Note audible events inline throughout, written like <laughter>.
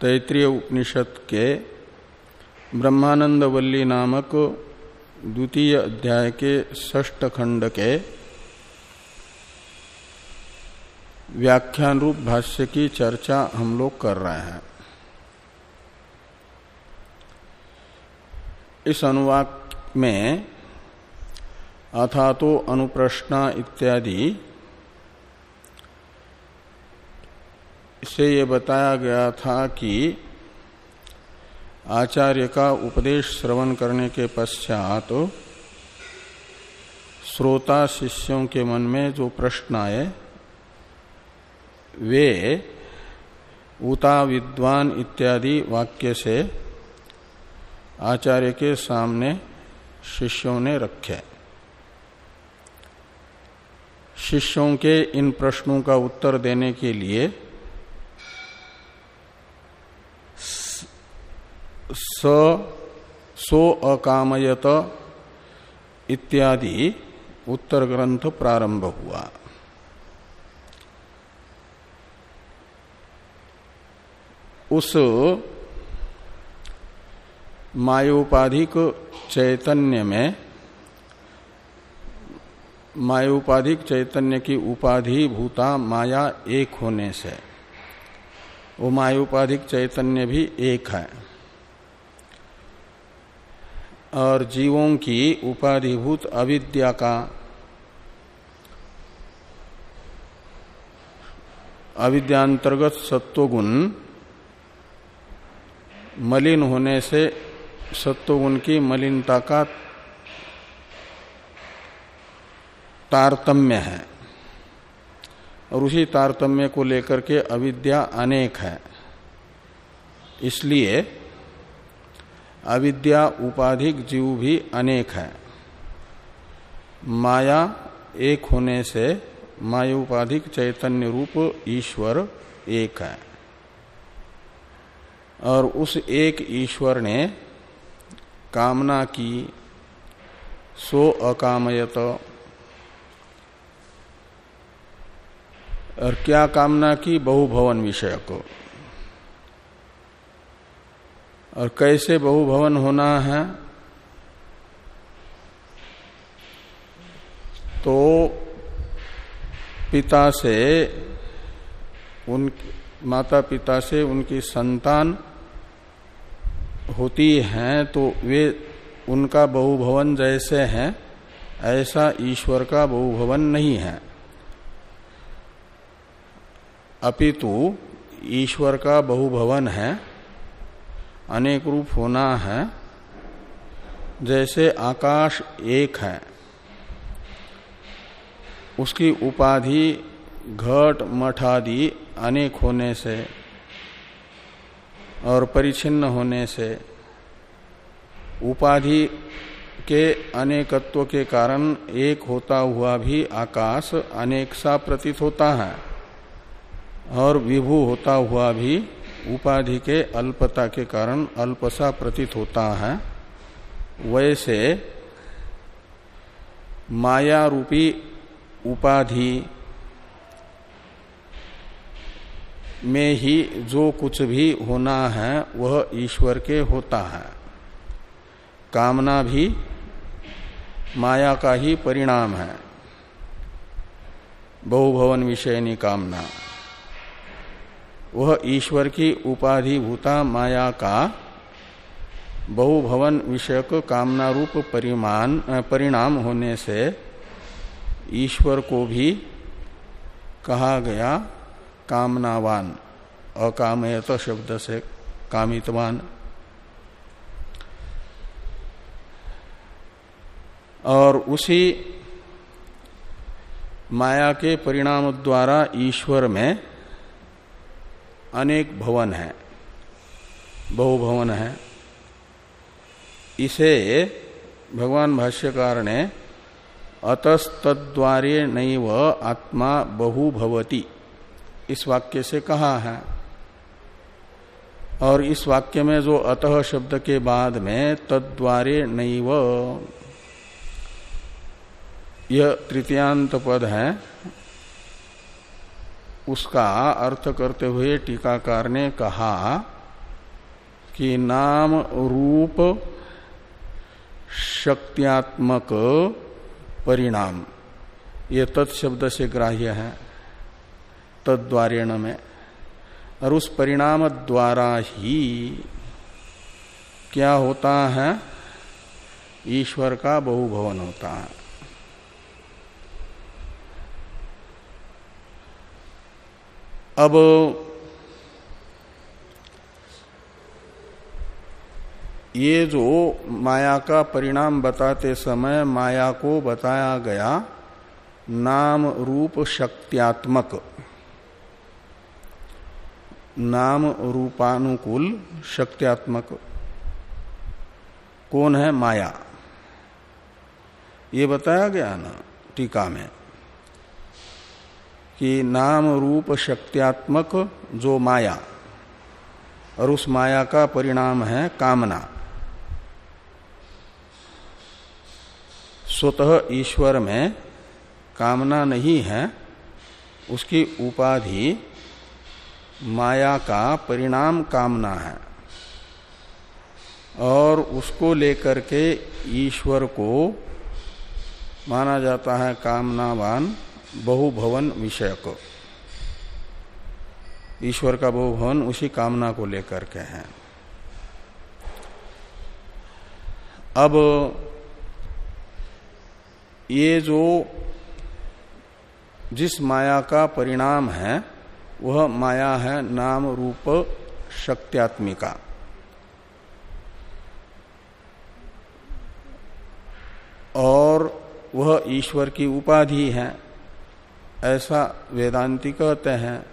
तैतृय उपनिषद के ब्रह्मानंद वल्ली नामक द्वितीय अध्याय के षष्ठ खंड के व्याख्यान रूप भाष्य की चर्चा हम लोग कर रहे हैं। इस अनुवाक में अथा तो अनुप्रश्ना इत्यादि से ये बताया गया था कि आचार्य का उपदेश श्रवण करने के पश्चात तो श्रोता शिष्यों के मन में जो प्रश्न आए, वे उता विद्वान इत्यादि वाक्य से आचार्य के सामने शिष्यों ने रखे। शिष्यों के इन प्रश्नों का उत्तर देने के लिए स, सो अकामयत इत्यादि उत्तर ग्रंथ प्रारंभ हुआ। उस मायोपाधिक चैतन्य में, मायोपाधिक चैतन्य की उपाधि भूता माया एक होने से, वो मायोपाधिक चैतन्य भी एक है। और जीवों की उपाधिभूत अविद्या का अविद्यांतर्गत सत्वगुण मलिन होने से सत्वगुण की मलिनता का तारतम्य है। और उसी तारतम्य को लेकर के अविद्या अनेक है। इसलिए अविद्या उपाधिक जीव भी अनेक है। माया एक होने से माया उपाधिक चैतन्य रूप ईश्वर एक है। और उस एक ईश्वर ने कामना की, सो अकामयत। और क्या कामना की? बहुभवन विषय को। और कैसे बहुभवन होना है? तो पिता से उन माता पिता से उनकी संतान होती हैं तो वे उनका बहुभवन जैसे हैं, ऐसा ईश्वर का बहुभवन नहीं है। अपितु ईश्वर का बहुभवन है। अनेक रूप होना है। जैसे आकाश एक है। उसकी उपाधि घट मठ आदि अनेक होने से और परिचिन्न होने से उपाधि के अनेकत्व के कारण एक होता हुआ भी आकाश अनेक सा प्रतीत होता है और विभू होता हुआ भी उपाधि के अल्पता के कारण अल्पसा प्रतीत होता है। वैसे माया रूपी उपाधि में ही जो कुछ भी होना है, वह ईश्वर के होता है। कामना भी माया का ही परिणाम है। बहुभवन विषयनी कामना। वह ईश्वर की उपाधि भूता माया का बहुभवन विषयक कामना रूप परिमाण परिणाम होने से ईश्वर को भी कहा गया कामनावान, अकामयत शब्द से कामितवान। और उसी माया के परिणाम द्वारा ईश्वर में अनेक भवन है। बहुभवन है। इसे भगवान भाष्यकार ने अतस्तद्वारे नैव आत्मा बहु भवती। इस वाक्य से कहा है। और इस वाक्य में जो अतः शब्द के बाद में तद्वारे नैव, यह तृतीयांत पद है। उसका अर्थ करते हुए टीकाकार ने कहा कि नाम रूप शक्त्यात्मक परिणाम। ये तत्शब्द से ग्राह्य है, तद्वारेण में। और उस परिणाम द्वारा ही क्या होता है? ईश्वर का बहुभवन होता है। अब ये जो माया का परिणाम बताते समय माया को बताया गया नाम रूप शक्त्यात्मक, नाम रूपानुकूल शक्त्यात्मक। कौन है माया? ये बताया गया ना टीका में। कि नाम रूप शक्त्यात्मक जो माया, और उस माया का परिणाम है कामना। स्वतः ईश्वर में कामना नहीं है, उसकी उपाधि माया का परिणाम कामना है, और उसको लेकर के ईश्वर को माना जाता है कामनावान। बहुभवन विषयक। ईश्वर का बहुभवन उसी कामना को लेकर के है। अब ये जो जिस माया का परिणाम है, वह माया है नाम रूप शक्त्यात्मिका। और वह ईश्वर की उपाधि है। ऐसा वेदांति कहते हैं।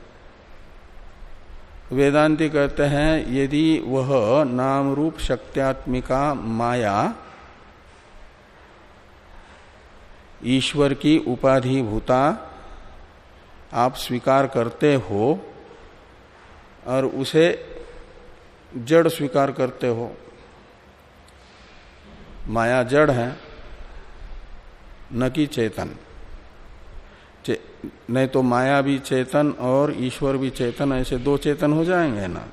वेदांति कहते हैं, यदि वह नाम रूप शक्त्यात्मिका माया ईश्वर की उपाधि भूता आप स्वीकार करते हो और उसे जड़ स्वीकार करते हो, माया जड़ है, न कि चेतन। नहीं तो माया भी चेतन और ईश्वर भी चेतन, ऐसे दो चेतन हो जाएँगे ना।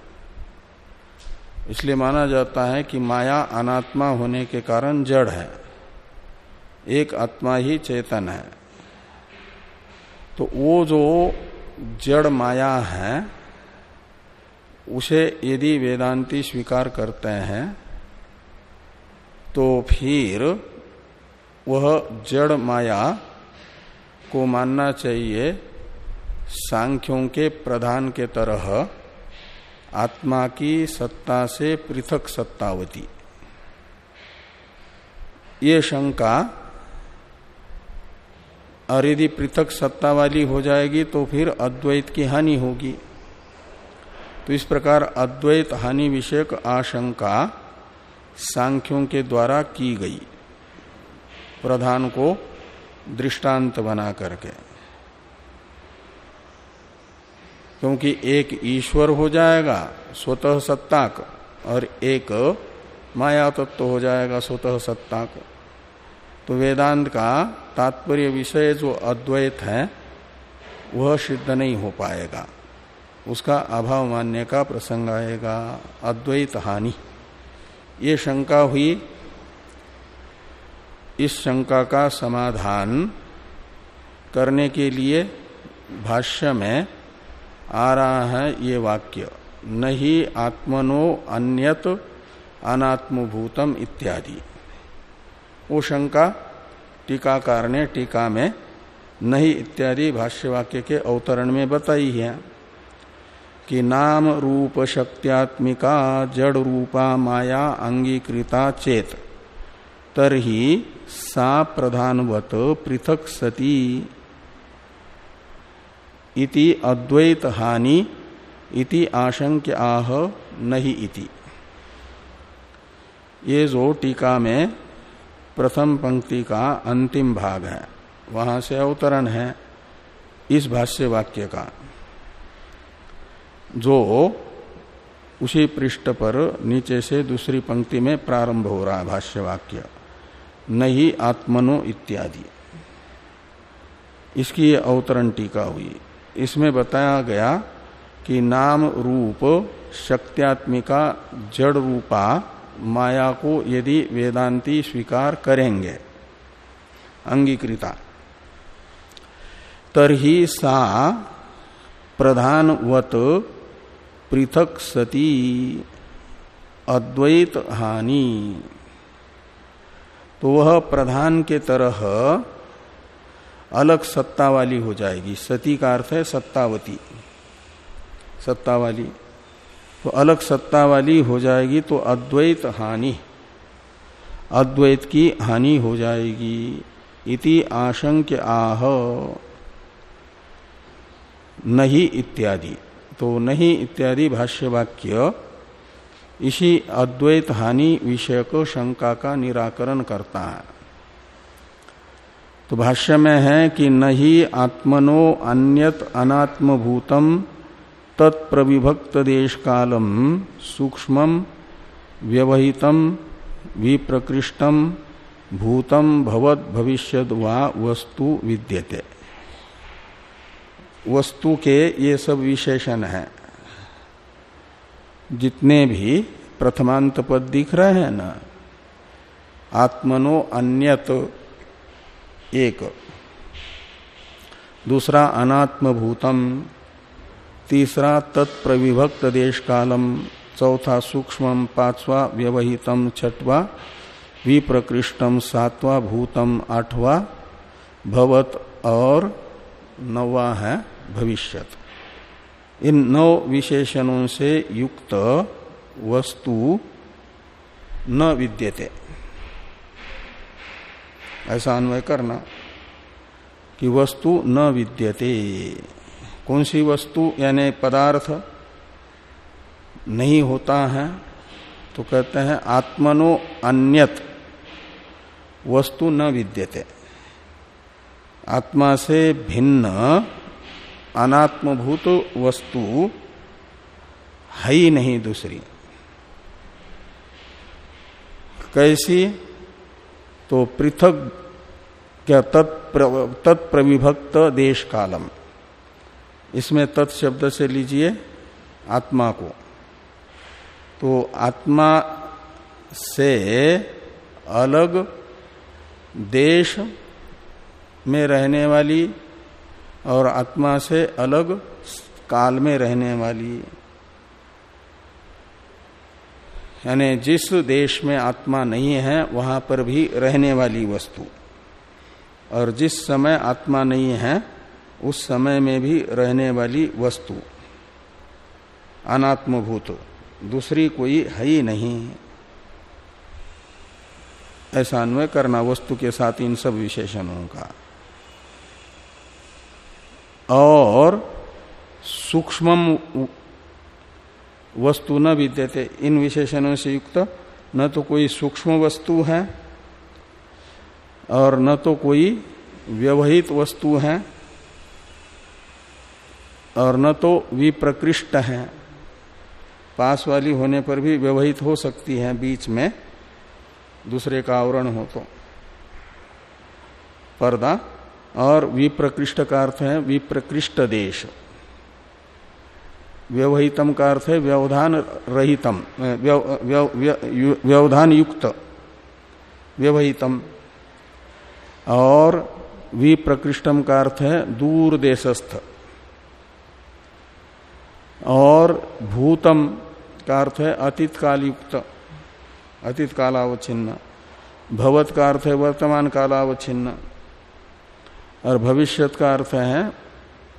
इसलिए माना जाता है कि माया अनात्मा होने के कारण जड़ है। एक आत्मा ही चेतन है। तो वो जो जड़ माया है, उसे यदि वेदांती स्वीकार करते हैं तो फिर वह जड़ माया को मानना चाहिए सांख्यों के प्रधान के तरह, आत्मा की सत्ता से पृथक सत्तावती। ये शंका, और यदि पृथक सत्ता वाली हो जाएगी तो फिर अद्वैत की हानि होगी। तो इस प्रकार अद्वैत हानि विषयक आशंका सांख्यों के द्वारा की गई। प्रधान को दृष्टांत बना करके। क्योंकि एक ईश्वर हो जाएगा, स्वतः सत्ताक, और एक माया तत्व तो हो जाएगा, स्वतः सत्ताक। तो वेदांत का तात्पर्य विषय जो अद्वैत है, वह सिद्ध नहीं हो पाएगा। उसका अभाव मानने का प्रसंग आएगा, अद्वैत हानि। ये शंका हुई इस शंका का समाधान करने के लिए भाष्य में आ रहा है ये वाक्य, नहीं आत्मनो अन्यत अनात्मभूतम इत्यादि। वो शंका टीकाकार ने टीका में नहीं इत्यादि भाष्यवाक्य के अवतरण में बताई है कि नाम रूप शक्त्यात्मिका जड़ रूपा माया अंगीकृता चेत। तरही सा प्रधानवत पृथक सती इति अद्वैत हानि इति आशंक्य आह नहीं इति। ये जो टीका में प्रथम पंक्ति का अंतिम भाग है, वहाँ से अवतरण है इस भाष्य वाक्य का। जो उसी पृष्ठ पर नीचे से दूसरी पंक्ति में प्रारंभ हो रहा है भाष्य वाक्य नहीं आत्मनो इत्यादि। इसकी ये अवतरण टीका हुई। इसमें बताया गया कि नाम रूप शक्त्यात्मिका, जड़ रूपा, माया को यदि वेदांती स्वीकार करेंगे। अंगीकृता। तरही सा प्रधानवत पृथक सती, अद्वैत हानि। तो वह प्रधान के तरह अलग सत्ता वाली हो जाएगी। सती का अर्थ है सत्तावती। सत्ता वाली तो अलग सत्ता वाली हो जाएगी तो अद्वैत हानि। अद्वैत की हानि हो जाएगी। इति आशंक आह। नहीं इत्यादि। तो नहीं इत्यादि भाष्य वाक्य इसी अद्वैत हानि विषय को शंका का निराकरण करता है। तो भाष्य में है कि नहीं आत्मनो अन्यत अनात्मभूतम तत्प्रविभक्त देश कालम सूक्ष्म व्यवहितम विप्रकृष्टम भूतम भवत भविष्यद वा वस्तु विद्यते। वस्तु के ये सब विशेषण हैं। जितने भी प्रथमांत पद दिख रहे हैं ना, आत्मनो अन्यत एक। दूसरा अनात्म भूतम तीसरा तत्प्रविभक्त देश कालम चौथा सूक्ष्म, पांचवा व्यवहितम, छठवा विप्रकृष्टम, सातवा भूतम, आठवा भवत और नवा है भविष्यत। इन नौ विशेषणों से युक्त वस्तु न विद्यते। ऐसा अन्वय करना कि वस्तु न विद्यते। कौन सी वस्तु, यानी पदार्थ नहीं होता है तो कहते हैं आत्मनो अन्यत, वस्तु न विद्यते। आत्मा से भिन्न अनात्मभूत वस्तु है ही नहीं दूसरी। कैसी? तो पृथक क्या तत्प्रविभक्त देश कालम इसमें तत्शब्द से लीजिए आत्मा को। तो आत्मा से अलग देश में रहने वाली और आत्मा से अलग काल में रहने वाली यानी जिस देश में आत्मा नहीं है, वहाँ पर भी रहने वाली वस्तु। और जिस समय आत्मा नहीं है, उस समय में भी रहने वाली वस्तु। अनात्मभूत, दूसरी कोई है ही नहीं। ऐसा अन्वय करना वस्तु के साथ इन सब विशेषणों का। और सूक्ष्म वस्तु न विद्यते। इन विशेषणों से युक्त न तो कोई सूक्ष्म वस्तु है और न तो कोई व्यवहित वस्तु है और न तो विप्रकृष्ट है। पास वाली होने पर भी व्यवहित हो सकती है बीच में। दूसरे का आवरण हो तो। पर्दा और विप्रकृष्ट का अर्थ है विप्रकृष्ट देश। व्यवहितम का अर्थ है व्यवधान रहितम व्यवधान युक्त व्यवहितम। और विप्रकृष्टम का अर्थ है दूर देशस्थ। और भूतम का अर्थ है अतीत काल युक्त अतीत कालावच्छिन्न भवत का अर्थ है वर्तमान कालावच्छिन्न। और भविष्यत का अर्थ है,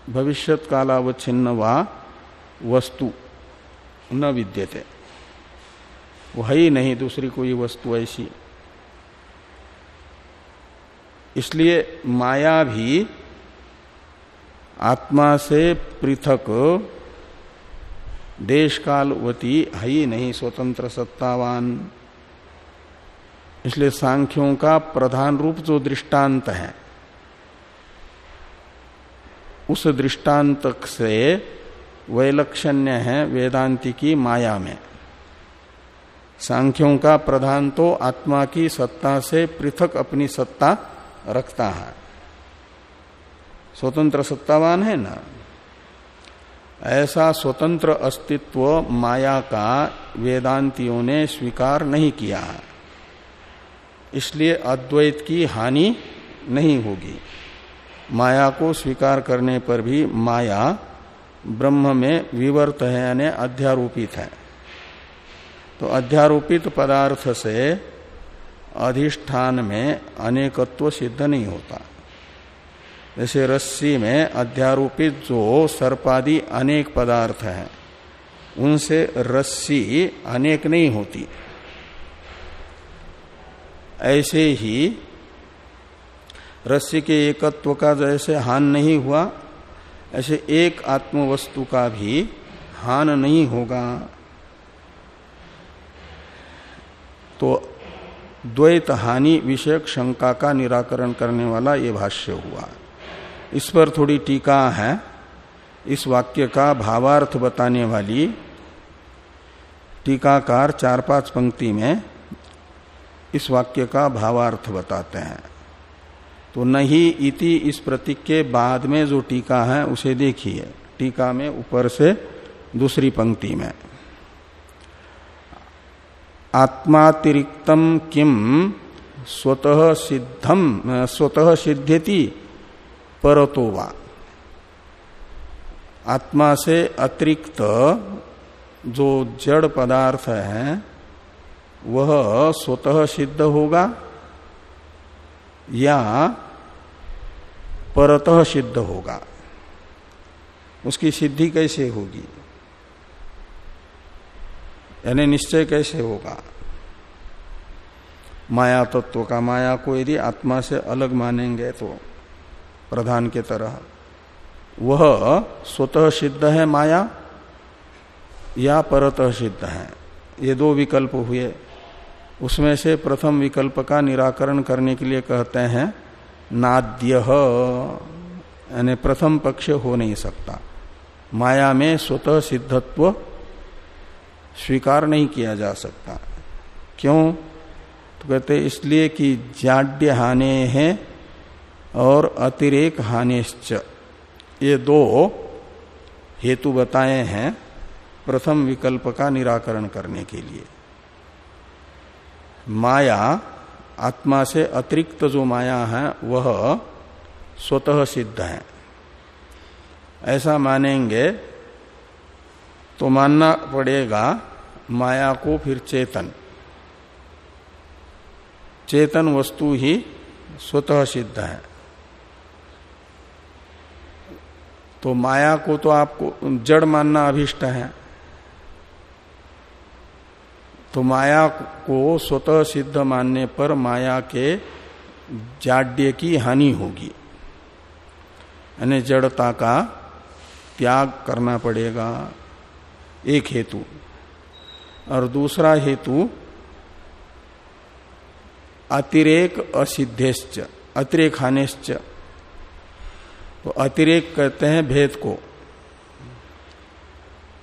भविष्यत कालावच्छिन्न वा वस्तु न विद्यते। वो है ही नहीं, दूसरी कोई वस्तु ऐसी। इसलिए माया भी आत्मा से पृथक देश कालवती है ही नहीं, स्वतंत्र सत्तावान। इसलिए सांख्यों का प्रधान रूप जो दृष्टांत है उस दृष्टांत से वैलक्षण्य है वेदांति की माया में। सांख्यों का प्रधान तो आत्मा की सत्ता से पृथक अपनी सत्ता रखता है। स्वतंत्र सत्तावान है ना? ऐसा स्वतंत्र अस्तित्व माया का वेदांतियों ने स्वीकार नहीं किया। इसलिए अद्वैत की हानि नहीं होगी। माया को स्वीकार करने पर भी माया ब्रह्म में विवर्त है यानी अध्यारोपित है। तो अध्यारोपित पदार्थ से अधिष्ठान में अनेकत्व सिद्ध नहीं होता। जैसे रस्सी में अध्यारोपित जो सर्पादि अनेक पदार्थ हैं, उनसे रस्सी अनेक नहीं होती। ऐसे ही रस्सी के एकत्व का जैसे हान नहीं हुआ, ऐसे एक आत्म वस्तु का भी हान नहीं होगा। तो द्वैत हानि विषयक शंका का निराकरण करने वाला ये भाष्य हुआ। इस पर थोड़ी टीका है। इस वाक्य का भावार्थ बताने वाली टीकाकार चार पाँच पंक्ति में इस वाक्य का भावार्थ बताते हैं। तो नहीं इति इस प्रतीक के बाद में जो टीका है, उसे देखिए। टीका में ऊपर से दूसरी पंक्ति में। आत्मातिरिक्तम किम स्वतः सिद्धम स्वतः सिद्ध्यति परतो वा। आत्मा से अतिरिक्त जो जड़ पदार्थ है, वह स्वतः सिद्ध होगा या परतः सिद्ध होगा। उसकी सिद्धि कैसे होगी? यानी निश्चय कैसे होगा? माया तत्व का माया को यदि आत्मा से अलग मानेंगे तो प्रधान के तरह, वह स्वतः सिद्ध है माया या परतः सिद्ध है? ये दो विकल्प हुए। उसमें से प्रथम विकल्प का निराकरण करने के लिए कहते हैं नाद्य। यानी प्रथम पक्ष हो नहीं सकता। माया में स्वतः सिद्धत्व स्वीकार नहीं किया जा सकता। क्यों? तो कहते इसलिए कि जाड्य हाने हैं और अतिरेक हानिश्च। ये दो हेतु बताए हैं प्रथम विकल्प का निराकरण करने के लिए। माया आत्मा से अतिरिक्त जो माया है, वह स्वतः सिद्ध है। ऐसा मानेंगे तो मानना पड़ेगा माया को फिर चेतन। चेतन वस्तु ही स्वतः सिद्ध है। तो माया को तो आपको जड़ मानना अभिष्ट है। तो माया को स्वतः सिद्ध मानने पर माया के जाड्य की हानि होगी। यानी जड़ता का त्याग करना पड़ेगा, एक हेतु। और दूसरा हेतु, अतिरेक असिद्धेश्च, अतिरेक हानिश्च। तो अतिरेक कहते हैं भेद को।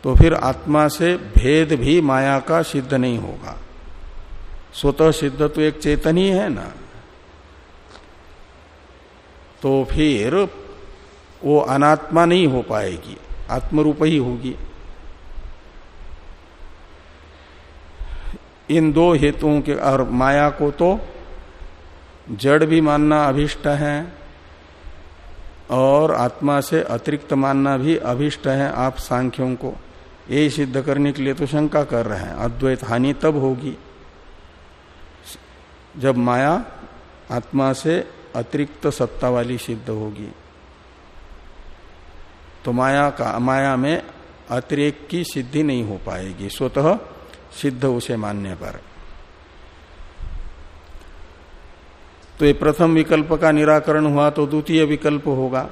तो फिर आत्मा से भेद भी माया का सिद्ध नहीं होगा। स्वतः सिद्ध तो एक चेतन ही है ना। तो फिर वो अनात्मा नहीं हो पाएगी, आत्मरूप ही होगी। इन दो हेतुओं के और माया को तो जड़ भी मानना अभिष्ट है और आत्मा से अतिरिक्त मानना भी अभिष्ट है आप सांख्यों को। यही सिद्ध करने के लिए तो शंका कर रहे हैं। अद्वैत हानि तब होगी जब माया आत्मा से अतिरिक्त सत्ता वाली सिद्ध होगी। तो माया का, माया में अतिरेक की सिद्धि नहीं हो पाएगी। स्वतः सिद्ध उसे मानने पर। तो ये प्रथम विकल्प का निराकरण हुआ तो द्वितीय विकल्प होगा।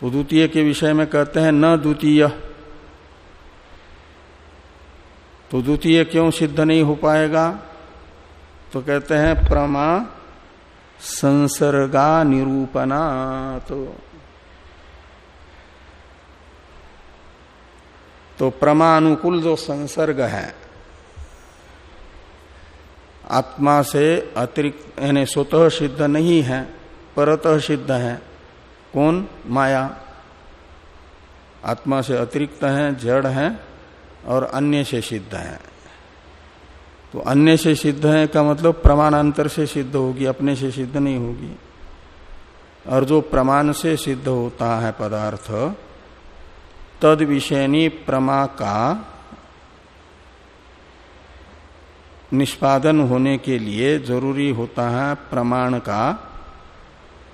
तो द्वितीय के विषय में कहते हैं, न द्वितीय। तो द्वितीय क्यों सिद्ध नहीं हो पाएगा? तो कहते हैं, प्रमा संसर्गा निरूपणा। तो तो प्रमानुकूल जो संसर्ग है, आत्मा से अतिरिक्त, यानी स्वतः सिद्ध नहीं है, परतः सिद्ध है, कौन? माया। आत्मा से अतिरिक्त है, जड़ हैं और अन्य से सिद्ध है। तो अन्य से सिद्ध है का मतलब प्रमाणांतर से सिद्ध होगी, अपने से सिद्ध नहीं होगी। और जो प्रमाण से सिद्ध होता है पदार्थ, तद विषयनी प्रमा का निष्पादन होने के लिए ज़रूरी होता है प्रमाण का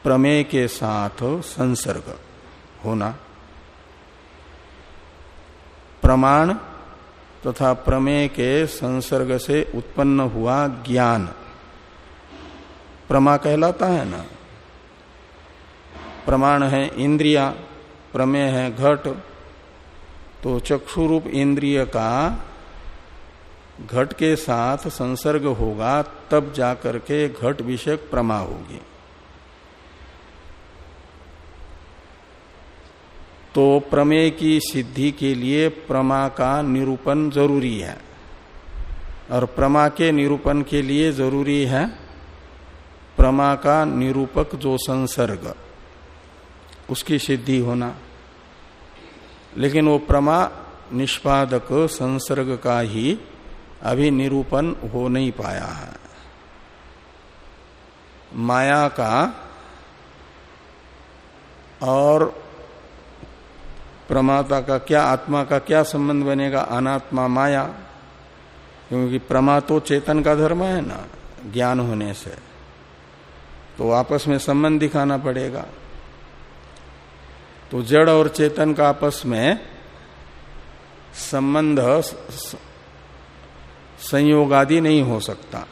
प्रमेय के साथ संसर्ग होना। प्रमाण तथा प्रमेय के संसर्ग से उत्पन्न हुआ ज्ञान। प्रमा कहलाता है ना? प्रमाण है इंद्रिया, प्रमेय है घट। तो चक्षु रूप इंद्रिय का घट के साथ संसर्ग होगा, तब जाकर के घट विषयक प्रमा होगी। तो प्रमेय की सिद्धि के लिए प्रमा का निरूपण ज़रूरी है। और प्रमा के निरूपण के लिए ज़रूरी है प्रमा का निरूपक जो संसर्ग, उसकी सिद्धि होना। लेकिन वो प्रमा निष्पादक संसर्ग का ही अभी निरूपण हो नहीं पाया है। माया का और प्रमाता का क्या आत्मा का क्या संबंध बनेगा? अनात्मा माया। क्योंकि प्रमा तो चेतन का धर्म है ना, ज्ञान होने से। तो आपस में संबंध दिखाना पड़ेगा। तो जड़ और चेतन का आपस में संबंध संयोग आदि नहीं हो सकता।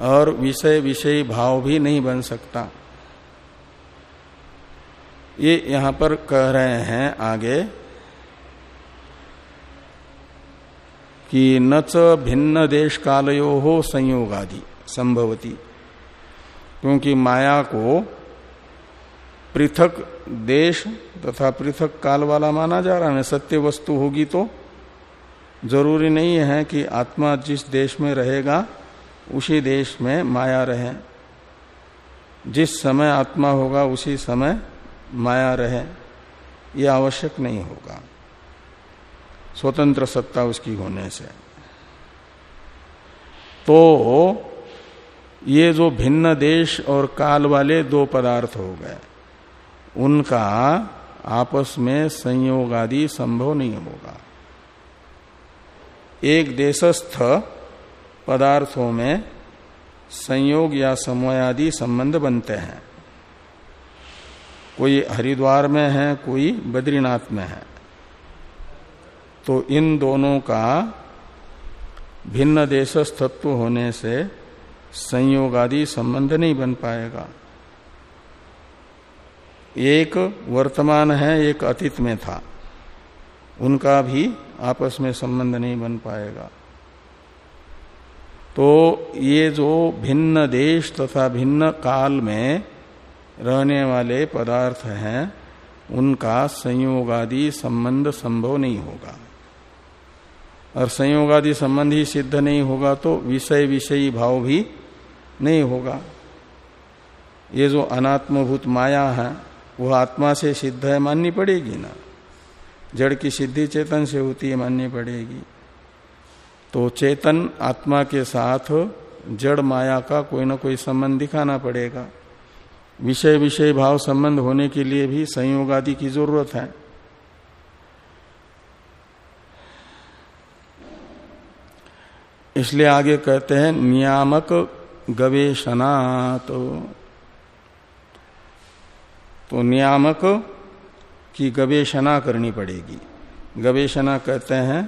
और विषय विषय भाव भी नहीं बन सकता। ये यहाँ पर कह रहे हैं आगे कि न च भिन्न देश कालयो हो संयोग आदि संभवती, क्योंकि माया को पृथक देश तथा पृथक काल वाला माना जा रहा है। सत्य वस्तु होगी तो ज़रूरी नहीं है कि आत्मा जिस देश में रहेगा, उसी देश में माया रहे। जिस समय आत्मा होगा, उसी समय माया रहे यह आवश्यक नहीं होगा। स्वतंत्र सत्ता उसकी होने से। तो ये जो भिन्न देश और काल वाले दो पदार्थ हो गए, उनका आपस में संयोग आदि संभव नहीं होगा। एक देशस्थ पदार्थों में संयोग या समय आदि संबंध बनते हैं। कोई हरिद्वार में है, कोई बद्रीनाथ में है। तो इन दोनों का भिन्न देशस्थत्व होने से संयोग आदि संबंध नहीं बन पाएगा। एक वर्तमान है, एक अतीत में था। उनका भी आपस में संबंध नहीं बन पाएगा। तो ये जो भिन्न देश तथा भिन्न काल में रहने वाले पदार्थ हैं, उनका संयोगादि संबंध संभव नहीं होगा। और संयोगादि संबंध ही सिद्ध नहीं होगा तो विषय विषयी भाव भी नहीं होगा। ये जो अनात्मभूत माया है वह आत्मा से सिद्ध है माननी पड़ेगी ना? जड़ की सिद्धि चेतन से होती है माननी पड़ेगी। तो चेतन आत्मा के साथ जड़ माया का कोई ना कोई संबंध दिखाना पड़ेगा। विषय विषय भाव संबंध होने के लिए भी संयोग आदि की ज़रूरत है। इसलिए आगे कहते हैं, नियामक गवेशनात् तो नियामक की गवेषणा करनी पड़ेगी। गवेषणा कहते हैं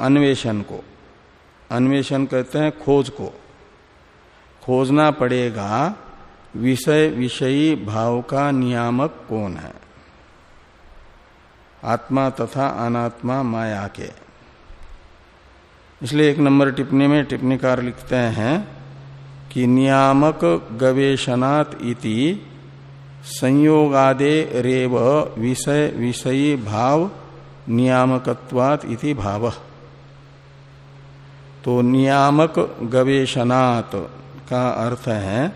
अन्वेषण को। अन्वेषण कहते हैं, खोज को। खोजना पड़ेगा। विषय, विषयी भाव का नियामक कौन है? आत्मा तथा अनात्मा माया के। इसलिए एक नंबर टिप्पणी में टिप्पणीकार लिखते हैं कि नियामक गवेशनात् इति संयोगादे रेव विषय, विषयी भाव नियामकत्वात इति भाव। तो नियामक गवेशनात् का अर्थ है,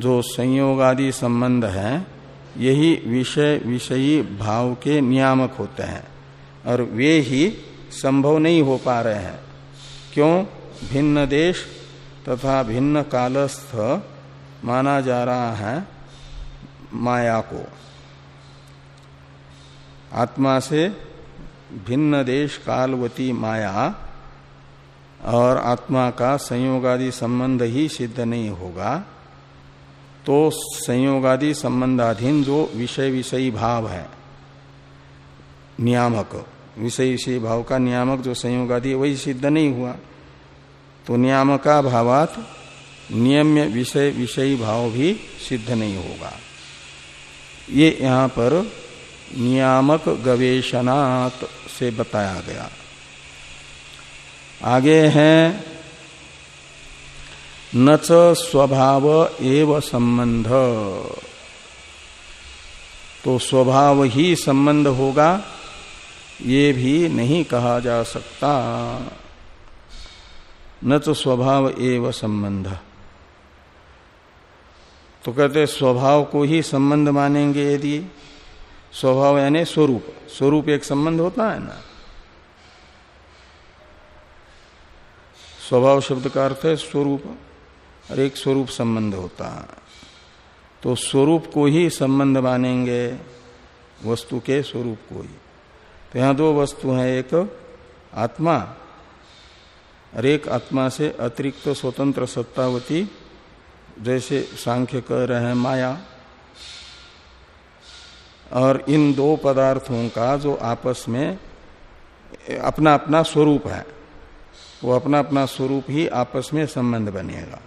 जो संयोगादि संबंध है, यही विषय विषयी भाव के नियामक होते हैं, और वे ही संभव नहीं हो पा रहे हैं। क्यों? भिन्न देश तथा भिन्न कालस्थ माना जा रहा है माया को। आत्मा से भिन्न देश कालवती माया और आत्मा का संयोगादि संबंध ही सिद्ध नहीं होगा तो संयोगादि संबंधाधीन जो विषय विषयी भाव है, नियामक, विषय विषय भाव का नियामक जो संयोगादि, वही सिद्ध नहीं हुआ। तो नियामका भावात नियम्य विषय विषयी भाव भी सिद्ध नहीं होगा। ये यहाँ पर नियामक गवेशनात् से बताया गया। आगे है। न स्वभाव एव संबंध। तो स्वभाव ही संबंध होगा, ये भी नहीं कहा जा सकता। न तो स्वभाव एव संबंध। तो कहते स्वभाव को ही संबंध मानेंगे यदि। स्वभाव यानी स्वरूप। स्वरूप एक संबंध होता है ना। स्वभाव शब्द का अर्थ है स्वरूप और एक स्वरूप संबंध होता है। तो स्वरूप को ही संबंध मानेंगे, वस्तु के स्वरूप को ही। तो यहाँ दो वस्तु हैं, एक आत्मा और एक आत्मा से अतिरिक्त तो स्वतंत्र सत्तावती, जैसे सांख्य कह रहे हैं माया। और इन दो पदार्थों का जो आपस में अपना अपना स्वरूप है। वो अपना अपना स्वरूप ही आपस में संबंध बनेगा।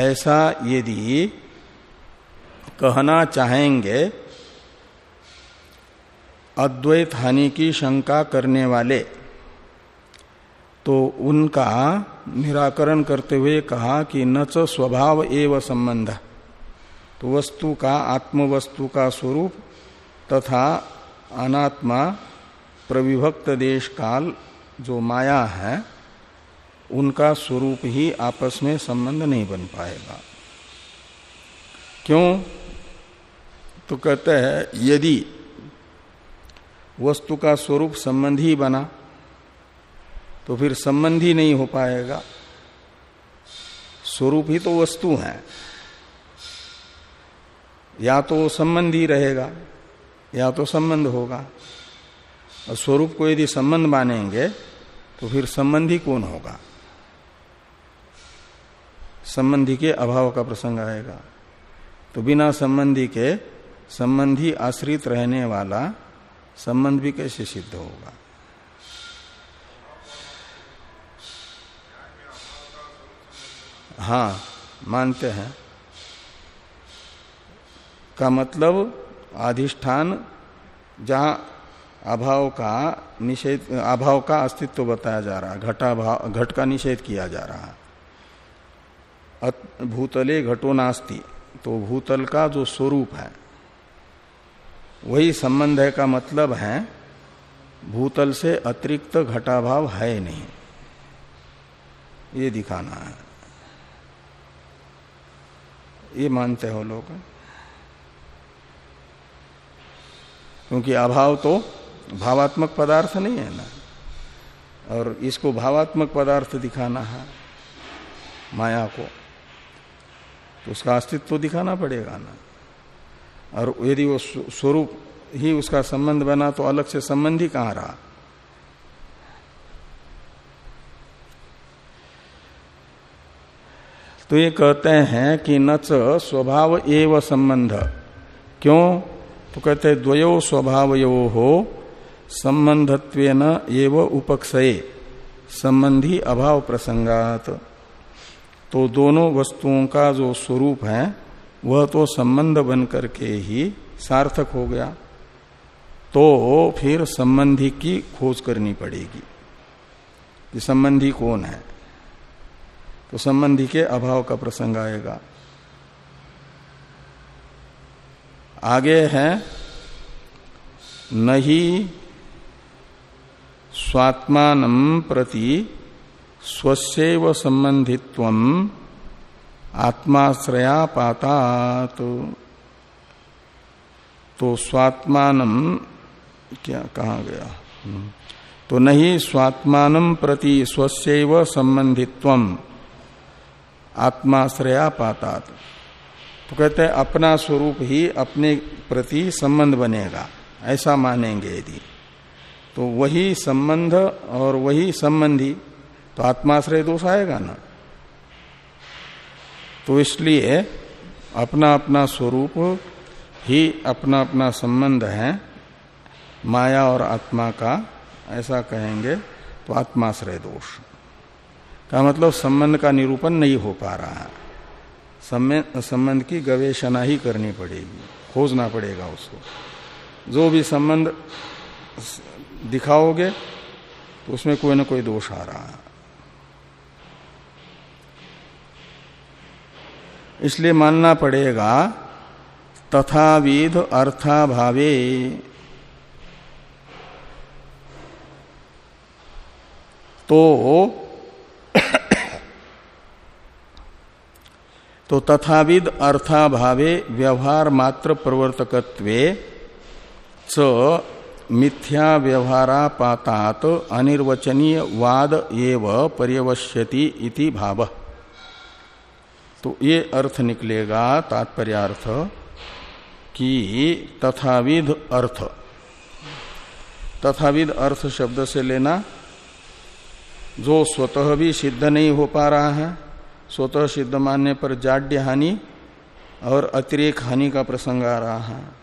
ऐसा यदि कहना चाहेंगे, अद्वैत हानि की शंका करने वाले तो उनका निराकरण करते हुए कहा कि न च स्वभाव एवं संबंध। तो वस्तु का आत्म वस्तु का स्वरूप तथा अनात्मा प्रविभक्त देश काल जो माया है, उनका स्वरूप ही आपस में संबंध नहीं बन पाएगा। क्यों? तो कहते हैं, यदि वस्तु का स्वरूप संबंध ही बना तो फिर संबंध ही नहीं हो पाएगा। स्वरूप ही तो वस्तु है। या तो संबंध ही रहेगा, या तो संबंध होगा। और स्वरूप को यदि संबंध मानेंगे तो फिर संबंधी कौन होगा? संबंधी के अभाव का प्रसंग आएगा। तो बिना संबंधी के संबंधी आश्रित रहने वाला संबंध भी कैसे सिद्ध होगा? हाँ मानते हैं। का मतलब अधिष्ठान जहाँ अभाव का निषेध, अभाव का अस्तित्व बताया जा रहा है घटा भाव घट का निषेध किया जा रहा। है भूतले घटो नास्ति तो भूतल का जो स्वरूप है, वही संबंध है का मतलब है, भूतल से अतिरिक्त घटाभाव है नहीं। ये दिखाना है। ये मानते हो लोग? क्योंकि अभाव तो भावात्मक पदार्थ नहीं है ना। और इसको भावात्मक पदार्थ दिखाना है, माया को। तो उसका अस्तित्व तो दिखाना पड़ेगा ना। और यदि वो स्वरूप ही उसका संबंध बना तो अलग से संबंध ही कहाँ रहा। तो ये कहते हैं कि न स्वभाव एव संबंध। क्यों? तो कहते द्वयो स्वभाव यो हो संबंधत्व एव उपक्षये संबंधी अभाव प्रसंगात। तो दोनों वस्तुओं का जो स्वरूप है, वह तो संबंध बन करके ही सार्थक हो गया। तो फिर संबंधी की खोज करनी पड़ेगी कि संबंधी कौन है। तो संबंधी के अभाव का प्रसंग आएगा। आगे है नहीं स्वात्मान प्रति स्वस्व संबंधित्व आत्माश्रया पातात तो स्वात्मान क्या कहा गया? हम्म। तो नहीं स्वात्मान प्रति स्वस्व संबंधित्व आत्माश्रया पातात तो कहते हैं, अपना स्वरूप ही अपने प्रति संबंध बनेगा। ऐसा मानेंगे यदि। तो वही संबंध और वही संबंधी तो आत्माश्रय दोष आएगा ना। तो इसलिए अपना अपना स्वरूप ही अपना अपना संबंध है, माया और आत्मा का, ऐसा कहेंगे तो आत्माश्रय दोष। का मतलब संबंध का निरूपण नहीं हो पा रहा। है संबंध की गवेषणा ही करनी पड़ेगी, खोजना पड़ेगा उसको। जो भी संबंध दिखाओगे तो उसमें कोई ना कोई दोष आ रहा है। इसलिए मानना पड़ेगा, तथाविध अर्थाभावे। तो <coughs> तो तथाविद अर्थाभावे, व्यवहार मात्र प्रवर्तकत्वे, च मिथ्या व्यवहारापातात अनिर्वचनीय वाद एव पर्यवश्यति इति भाव। तो ये अर्थ निकलेगा, तात्पर्यार्थ, कि तथाविध अर्थ। तथाविध अर्थ शब्द से लेना, जो स्वतः भी सिद्ध नहीं हो पा रहा है, स्वतः सिद्ध मानने पर जाड्य हानि और अतिरेक हानि का प्रसंग आ रहा है।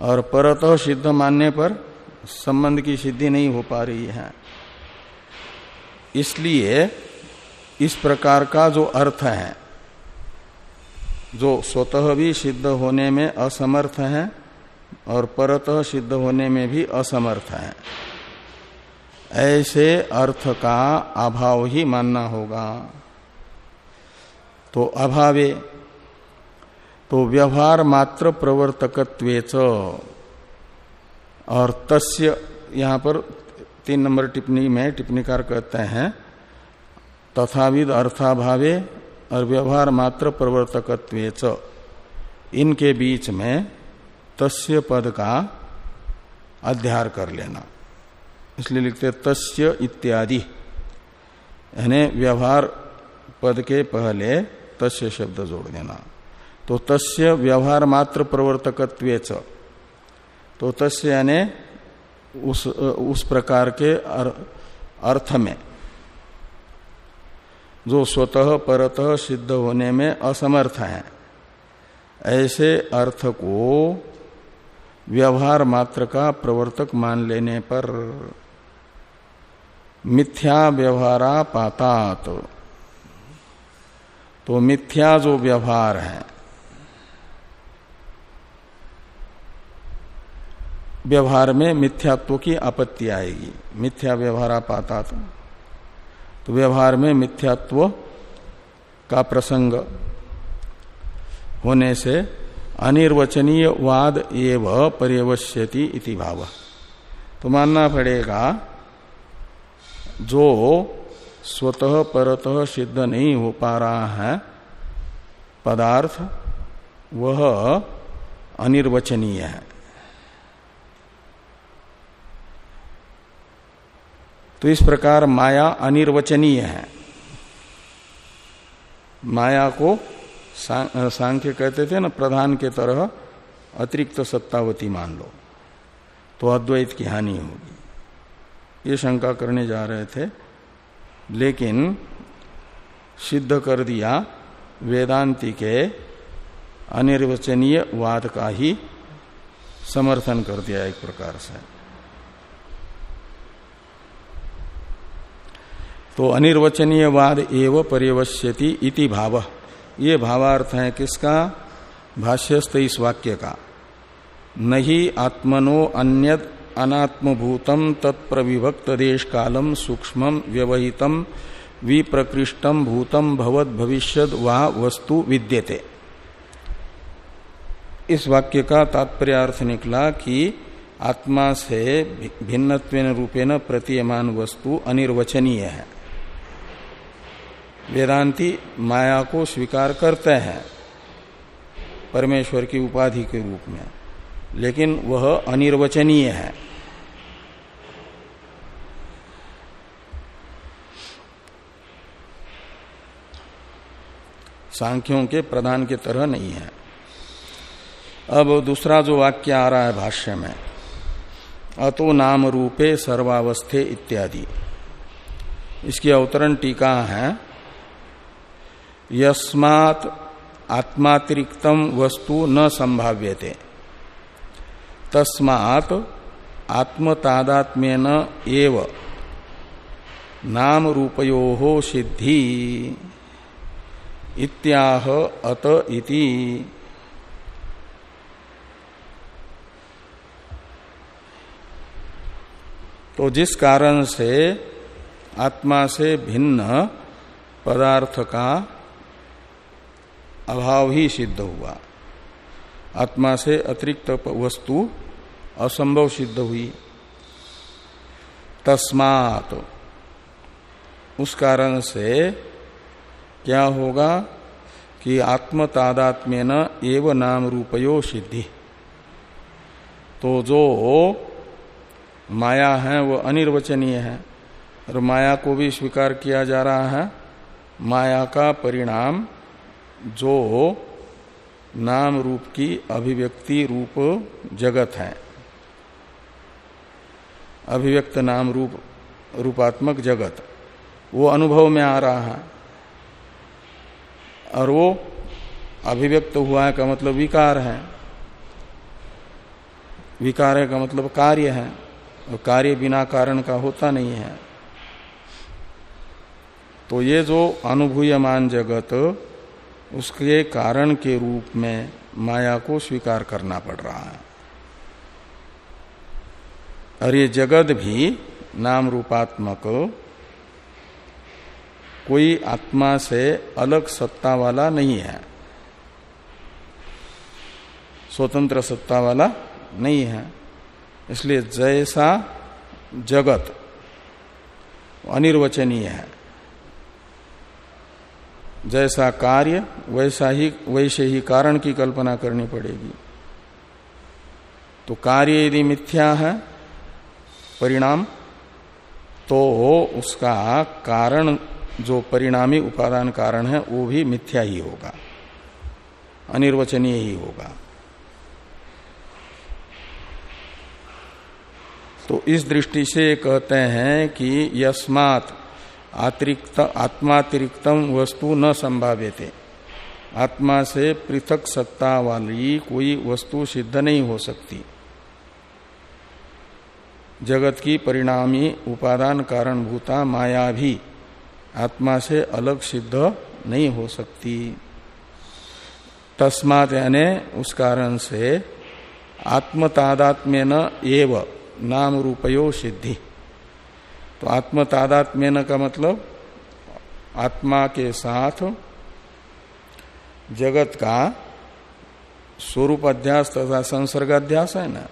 और परत सिद्ध मानने पर संबंध की सिद्धि नहीं हो पा रही है। इसलिए इस प्रकार का जो अर्थ है, जो स्वतः भी सिद्ध होने में असमर्थ है और परतः सिद्ध होने में भी असमर्थ है, ऐसे अर्थ का अभाव ही मानना होगा। तो अभावे तो व्यवहार मात्र प्रवर्तकत्वेच। और तस्य यहाँ पर तीन नंबर टिप्पणी में टिप्पणीकार कहते हैं, तथाविद अर्थाभावे और व्यवहार मात्र प्रवर्तकत्वेच। इनके बीच में तस्य पद का अध्यार कर लेना। इसलिए लिखते तस्य इत्यादि। यानी व्यवहार पद के पहले तस्य शब्द जोड़ देना। तो तस्य व्यवहार मात्र प्रवर्तकत्वेच तो तस्य यानी उस उस प्रकार के अर्थ में। जो स्वतः परतः सिद्ध होने में असमर्थ है। ऐसे अर्थ को व्यवहार मात्र का प्रवर्तक मान लेने पर मिथ्या व्यवहारा पातात। तो मिथ्या जो व्यवहार है व्यवहार में मिथ्यात्व की आपत्ति आएगी। मिथ्या व्यवहारा पातात तो व्यवहार में मिथ्यात्व का प्रसंग होने से अनिर्वचनीय वाद एव पर्यवश्यति इति भाव। तो मानना पड़ेगा, जो स्वतः परतः सिद्ध नहीं हो पा रहा है, पदार्थ, वह अनिर्वचनीय है। तो इस प्रकार माया अनिर्वचनीय है। माया को सांख्य कहते थे ना, प्रधान के तरह अतिरिक्त सत्तावती मान लो तो अद्वैत की हानि होगी। ये शंका करने जा रहे थे, लेकिन सिद्ध कर दिया वेदांति के अनिर्वचनीय वाद का ही समर्थन कर दिया एक प्रकार से। तो अनिर्वचनीय वाद एव इति भाव। ये भावार्थ है किसका? भाष्यस्त इस वाक्य का। नहीं आत्मनो अन्यत अनात्मभूतम तत्प्रविभक्त देश कालम सूक्ष्म व्यवहितम विप्रकृष्टम भूतम भवत भविष्यद वा वस्तु विद्यते। इस वाक्य का तात्पर्य निकला कि आत्मा से भिन्नत्व रूपेण प्रतीयमान वस्तु अनिर्वचनीय है। वेदांती माया को स्वीकार करते हैं परमेश्वर की उपाधि के रूप में, लेकिन वह अनिर्वचनीय है। सांख्यों के प्रधान के तरह नहीं है। अब दूसरा जो वाक्य आ रहा है भाष्य में, अतो नाम रूपे सर्वावस्थे इत्यादि। इसकी अवतरण टीका है यस्मात् आत्मातिरिक्तम वस्तु न संभाव्यते। तस्मात् आत्मतादात्म्यन एव नाम रूपयो हो सिद्धि इत्याह अत इति। तो जिस कारण से आत्मा से भिन्न पदार्थ का अभाव ही सिद्ध हुआ। आत्मा से अतिरिक्त वस्तु असंभव सिद्ध हुई। तस्मात उस कारण से क्या होगा कि आत्म तादात्म्य न एव नाम रूपयो सिद्धि। तो जो माया है, वो अनिर्वचनीय है, और माया को भी स्वीकार किया जा रहा है, माया का परिणाम जो नाम रूप की अभिव्यक्ति रूप जगत है। अभिव्यक्त नाम रूप, रूपात्मक जगत। वो अनुभव में आ रहा है। और वो अभिव्यक्त हुआ है का मतलब विकार है। विकार है का मतलब कार्य है। और कार्य बिना कारण का होता नहीं है। तो ये जो अनुभूयमान जगत उसके कारण के रूप में माया को स्वीकार करना पड़ रहा है। और ये जगत भी नाम रूपात्मक, कोई आत्मा से अलग सत्ता वाला नहीं है। स्वतंत्र सत्ता वाला नहीं है। इसलिए जैसा जगत अनिर्वचनीय है। जैसा कार्य, वैसा ही, वैसे ही कारण की कल्पना करनी पड़ेगी। तो कार्य यदि मिथ्या है, परिणाम तो हो उसका कारण, जो परिणामी उपादान कारण है, वो भी मिथ्या ही होगा। अनिर्वचनीय ही होगा। तो इस दृष्टि से कहते हैं कि यस्मात अतिरिक्त, आत्मातिरिक्तम वस्तु न संभाव्यते। आत्मा से पृथक सत्ता वाली कोई वस्तु सिद्ध नहीं हो सकती। जगत की परिणामी उपादान कारणभूता माया भी आत्मा से अलग सिद्ध नहीं हो सकती। तस्मात यानी उस कारण से आत्मतादात्म्य एव नाम रूपयो सिद्धि। तो आत्म तादात्म्य का मतलब आत्मा के साथ जगत का स्वरूप अध्यास तथा संसर्ग अध्यास है ना?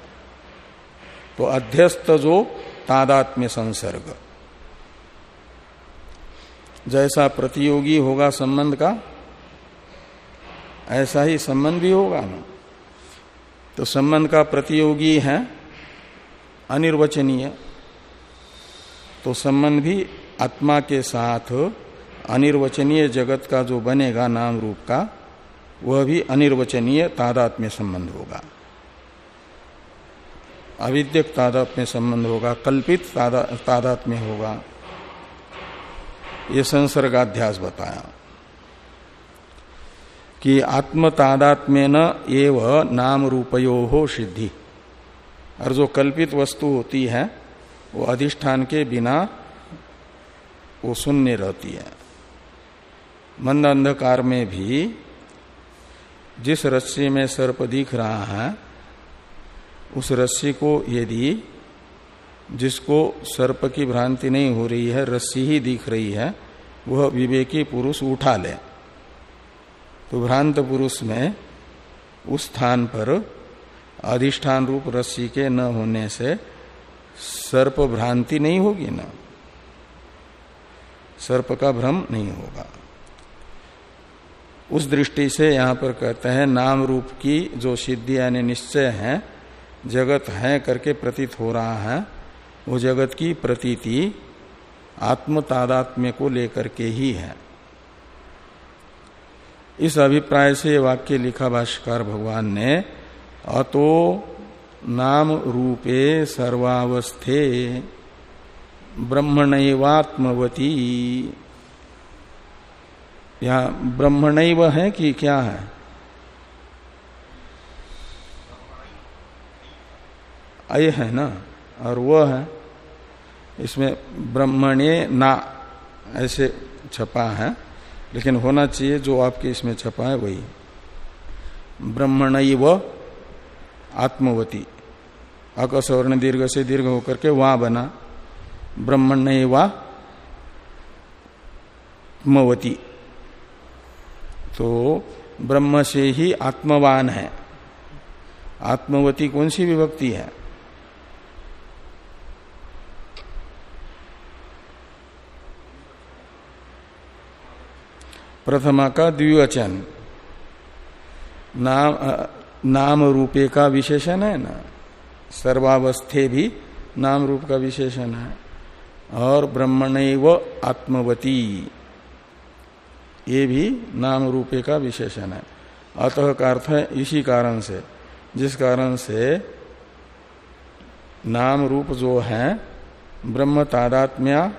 तो अध्यस्त जो तादात्म्य संसर्ग। जैसा प्रतियोगी होगा संबंध का, ऐसा ही संबंध भी होगा ना? तो संबंध का प्रतियोगी है, अनिर्वचनीय। तो संबंध भी आत्मा के साथ अनिर्वचनीय जगत का जो बनेगा नाम रूप का वह भी अनिर्वचनीय तादात्म्य संबंध होगा। अविद्यक तादात्म्य संबंध होगा कल्पित तादा, तादात्म्य होगा। ये संसर्गाध्यास बताया कि आत्म तादात्म्य न एव नाम रूपयो हो सिद्धि। और जो कल्पित वस्तु होती है वो अधिष्ठान के बिना वो शून्य रहती है। मंद अंधकार में भी जिस रस्सी में सर्प दिख रहा है, उस रस्सी को यदि जिसको सर्प की भ्रांति नहीं हो रही है, रस्सी ही दिख रही है, वह विवेकी पुरुष उठा ले। तो भ्रांत पुरुष में उस स्थान पर अधिष्ठान रूप रस्सी के न होने से सर्प भ्रांति नहीं होगी ना? सर्प का भ्रम नहीं होगा। उस दृष्टि से यहाँ पर कहते हैं, नाम रूप की जो सिद्धि यानी निश्चय है, जगत है करके प्रतीत हो रहा है, वो जगत की प्रतीति आत्म तादात्म्य को लेकर के ही है। इस अभिप्राय से वाक्य लिखा भाष्यकार भगवान ने, अतो नाम रूपे सर्वावस्थे ब्रह्मणैवात्मवती। यहाँ ब्रह्मणैव है कि क्या है? अय है ना? और वह है। इसमें ब्रह्मणे ना ऐसे छपा है, लेकिन होना चाहिए जो आपके इसमें छपा है वही। ब्रह्मण आत्मवती। अकसवर्ण दीर्घ से दीर्घ होकर के वहाँ बना। ब्रह्मण व आत्मवती तो ब्रह्म से ही आत्मवान है। आत्मवती कौन सी विभक्ति है? प्रथमा का द्विवचन। नाम नाम रूपे का विशेषण है ना? सर्वावस्थे भी नाम रूप का विशेषण है। और ब्रह्मण व आत्मवती, ये भी नाम रूपे का विशेषण है। अतः का अर्थ है इसी कारण से, जिस कारण से नाम रूप जो है, ब्रह्म तादात्म्या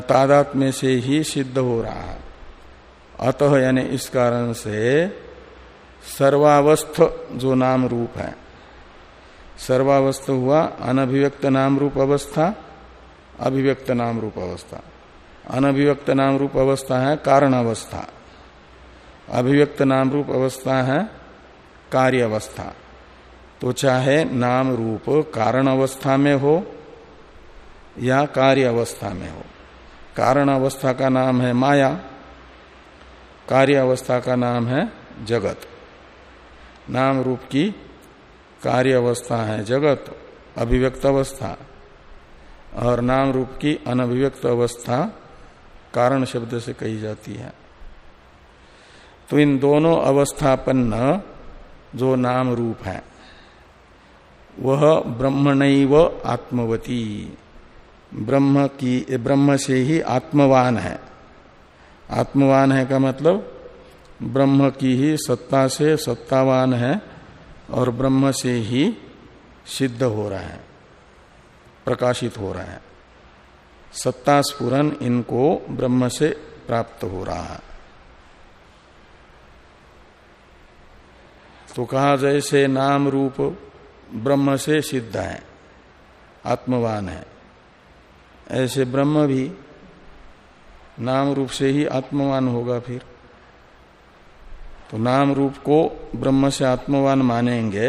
तादात्म्य से ही सिद्ध हो रहा है। अतः यानी इस कारण से सर्वावस्थ जो नाम रूप है। सर्वावस्थ हुआ, अनभिव्यक्त नाम रूप अवस्था, अभिव्यक्त नाम रूप अवस्था। अनभिव्यक्त नाम रूप अवस्था है कारण अवस्था अभिव्यक्त नाम रूप अवस्था है कार्य अवस्था तो चाहे नाम रूप कारण अवस्था में हो या कार्य अवस्था में हो। कारण अवस्था का नाम है माया कार्य अवस्था का नाम है जगत। नाम रूप की कार्य अवस्था है, जगत, अभिव्यक्त अवस्था। और नाम रूप की अनभिव्यक्त अवस्था कारण शब्द से कही जाती है। तो इन दोनों अवस्थापन्न जो नाम रूप है, वह ब्रह्मण आत्मवती। ब्रह्म की, ब्रह्म से ही आत्मवान है। आत्मवान है का मतलब ब्रह्म की ही सत्ता से सत्तावान है और ब्रह्म से ही सिद्ध हो रहा है, प्रकाशित हो रहा है। सत्ता स्पुरन इनको ब्रह्म से प्राप्त हो रहा है। तो कहा, जैसे नाम रूप ब्रह्म से सिद्ध है, आत्मवान है, ऐसे ब्रह्म भी नाम रूप से ही आत्मवान होगा फिर। तो नाम रूप को ब्रह्म से आत्मवान मानेंगे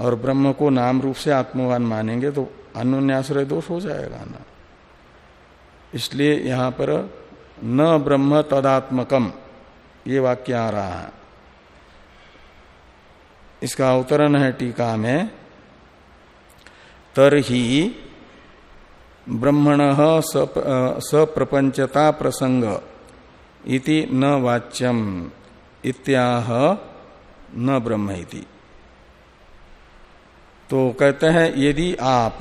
और ब्रह्म को नाम रूप से आत्मवान मानेंगे तो अन्योन्याश्रय दोष हो जाएगा ना। इसलिए यहाँ पर न ब्रह्म तदात्मकम, ये वाक्य आ रहा है। इसका अवतरण है टीका में तर ही ब्रह्मण सप्रपंचता प्रसंग इति न वाच्यम। इत्याह न ब्रह्म तो कहते हैं, यदि आप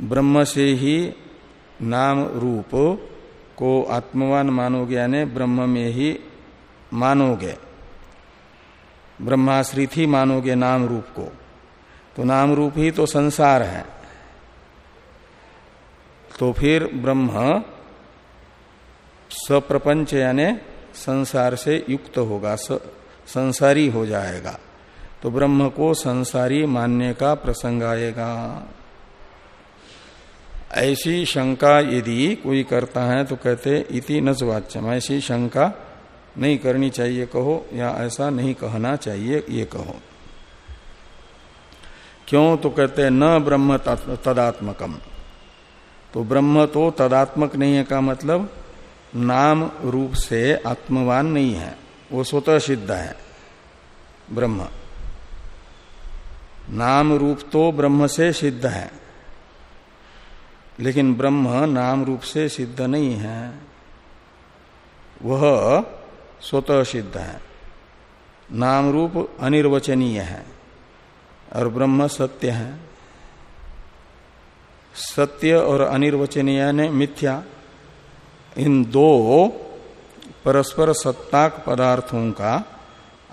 ब्रह्म से ही नाम रूप को आत्मवान मानोगे, यानी ब्रह्म में ही मानोगे, ब्रह्माश्रित ही मानोगे नाम रूप को तो नाम रूप ही तो संसार है। तो फिर ब्रह्म सप्रपंच, यानी संसार से युक्त होगा संसारी हो जाएगा। तो ब्रह्म को संसारी मानने का प्रसंग आएगा। ऐसी शंका यदि कोई करता है तो कहते, इति नचवाच्यम ऐसी शंका नहीं करनी चाहिए, कहो, या ऐसा नहीं कहना चाहिए, ये कहो। क्यों? तो कहते, न ब्रह्म तदात्मकम। तो ब्रह्म तो तदात्मक नहीं है का मतलब? नाम रूप से आत्मवान नहीं है। वो स्वतः सिद्ध है। ब्रह्म। नाम रूप तो ब्रह्म से सिद्ध है। लेकिन ब्रह्म नाम रूप से सिद्ध नहीं है। वह स्वतः सिद्ध है। नाम रूप अनिर्वचनीय है और ब्रह्म सत्य है। सत्य और अनिर्वचनीय ने मिथ्या। इन दो परस्पर सत्ताक पदार्थों का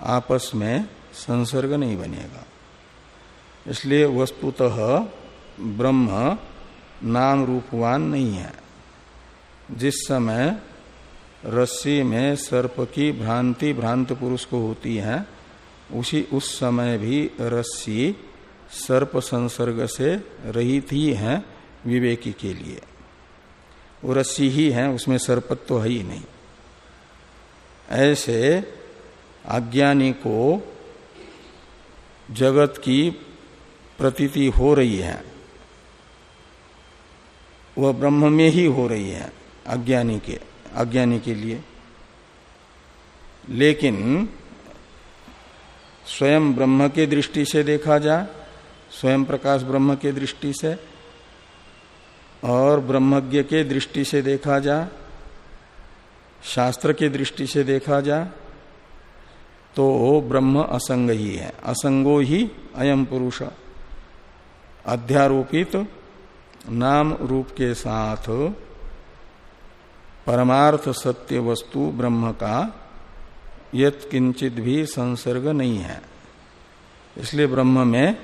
आपस में संसर्ग नहीं बनेगा। इसलिए वस्तुतः ब्रह्म नाम रूपवान नहीं है। जिस समय रस्सी में सर्प की भ्रांति भ्रांत पुरुष को होती है, उसी उस समय भी रस्सी सर्प संसर्ग से रहित ही है विवेकी के लिए। वो रस्सी ही है, उसमें सर्पत्व तो है ही नहीं। ऐसे अज्ञानी को जगत की प्रतीति हो रही है। वह ब्रह्म में ही हो रही है, अज्ञानी के अज्ञानी के लिए। लेकिन स्वयं ब्रह्म के दृष्टि से देखा जाए स्वयं प्रकाश ब्रह्म के दृष्टि से और ब्रह्मज्ञ के दृष्टि से देखा जा, शास्त्र के दृष्टि से देखा जा तो ब्रह्म असंग ही है। असंगो ही अयम पुरुष। अध्यारोपित नाम रूप के साथ परमार्थ सत्य वस्तु ब्रह्म का यत किंचित भी संसर्ग नहीं है। इसलिए ब्रह्म में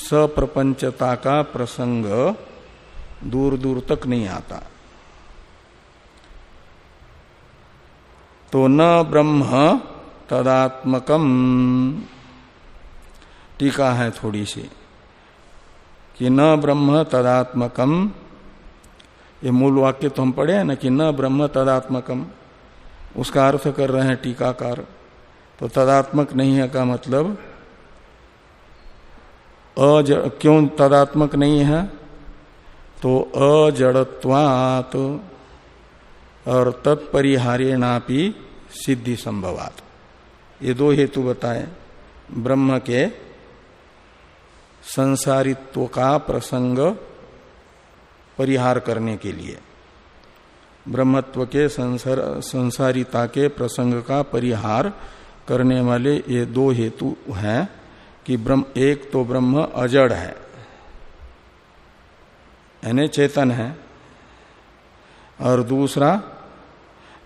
सप्रपंचता का प्रसंग दूर दूर तक नहीं आता। तो न ब्रह्म तदात्मकम। टीका है थोड़ी सी कि न ब्रह्म तदात्मकम। ये मूल वाक्य तो हम पढ़े हैं ना कि न ब्रह्म तदात्मकम। उसका अर्थ कर रहे हैं टीकाकार। तो तदात्मक नहीं है का मतलब? अज क्यों तदात्मक नहीं है? तो अजड़त्वात, और तत्परिहारेणापि सिद्धि संभवात ये दो हेतु बताए। ब्रह्म के संसारित्व का प्रसंग परिहार करने के लिए। ब्रह्मत्व के संसार, संसारिता के प्रसंग का परिहार करने वाले ये दो हेतु हैं कि ब्रह्म, एक तो ब्रह्म अजड़ है। यानी चेतन है। और दूसरा,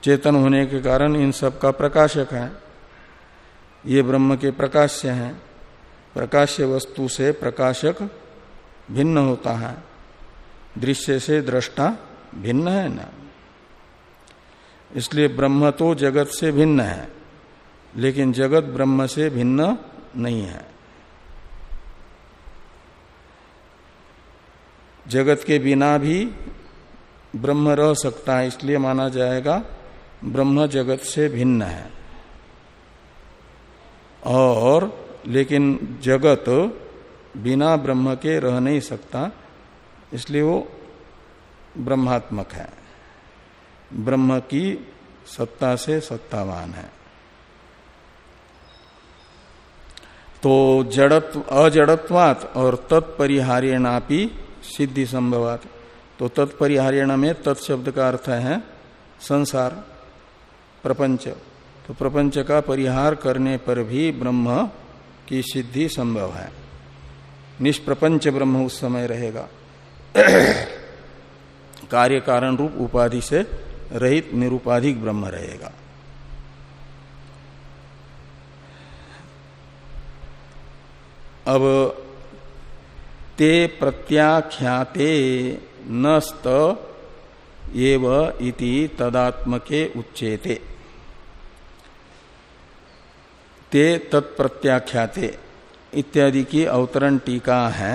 चेतन होने के कारण इन सब का प्रकाशक है। ये ब्रह्म के प्रकाश्य हैं। प्रकाश्य वस्तु से प्रकाशक भिन्न होता है। दृश्य से दृष्टा भिन्न है ना। इसलिए ब्रह्म तो जगत से भिन्न है, लेकिन जगत ब्रह्म से भिन्न नहीं है। जगत के बिना भी ब्रह्म रह सकता है, इसलिए माना जाएगा ब्रह्म जगत से भिन्न है। और लेकिन जगत बिना ब्रह्म के रह नहीं सकता, इसलिए वो ब्रह्मात्मक है। ब्रह्म की सत्ता से सत्तावान है। तो जड़त्व, अजड़त्वात और तत्परिहार्यनापी सिद्धि संभवात। तो तत्परिहारिण में तत्शब्द का अर्थ है संसार, प्रपंच। तो प्रपंच का परिहार करने पर भी ब्रह्म की सिद्धि संभव है। निष्प्रपंच ब्रह्म उस समय रहेगा। <clears throat> कार्य कारण रूप उपाधि से रहित निरुपाधिक ब्रह्म रहेगा। अब ते प्रत्याख्याते नस्त एव इति तदात्मके उच्चेते ते तत्प्रत्याख्याते इत्यादि की अवतरण टीका है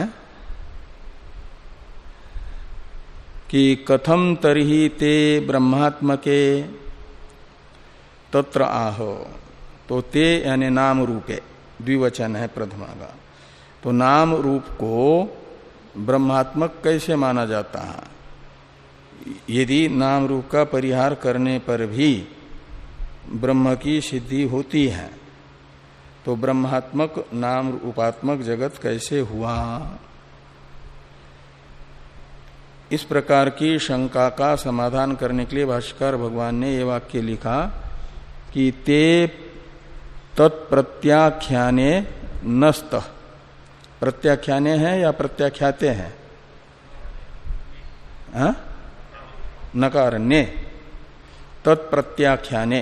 कि कथम तरही ते ब्रह्मात्मके तत्र आहो। तो ते यानी नाम रूपे, द्विवचन है प्रथमा का तो नाम रूप को ब्रह्मात्मक कैसे माना जाता है? यदि नाम रूप का परिहार करने पर भी ब्रह्म की सिद्धि होती है तो ब्रह्मात्मक नाम रूपात्मक जगत कैसे हुआ? इस प्रकार की शंका का समाधान करने के लिए भाष्कर भगवान ने ये वाक्य लिखा कि ते तत्प्रत्याख्याने नस्त। प्रत्याख्याने हैं या प्रत्याख्याते हैं? हाँ? नकारण्य। तत्प्रत्याख्याने।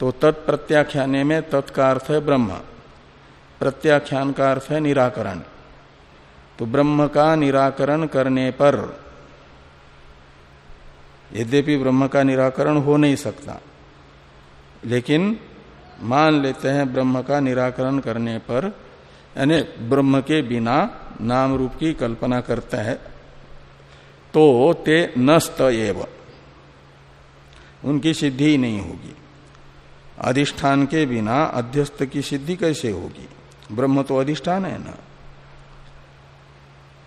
तो तत्प्रत्याख्याने में तत्का अर्थ है ब्रह्म। प्रत्याख्यान का अर्थ है निराकरण। तो ब्रह्म का निराकरण करने पर यद्यपि ब्रह्म का निराकरण हो नहीं सकता, लेकिन मान लेते हैं ब्रह्म का निराकरण करने पर यानी ब्रह्म के बिना नाम रूप की कल्पना करते हैं तो ते नस्त एव। उनकी सिद्धि ही नहीं होगी। अधिष्ठान के बिना अध्यस्त की सिद्धि कैसे होगी? ब्रह्म तो अधिष्ठान है ना?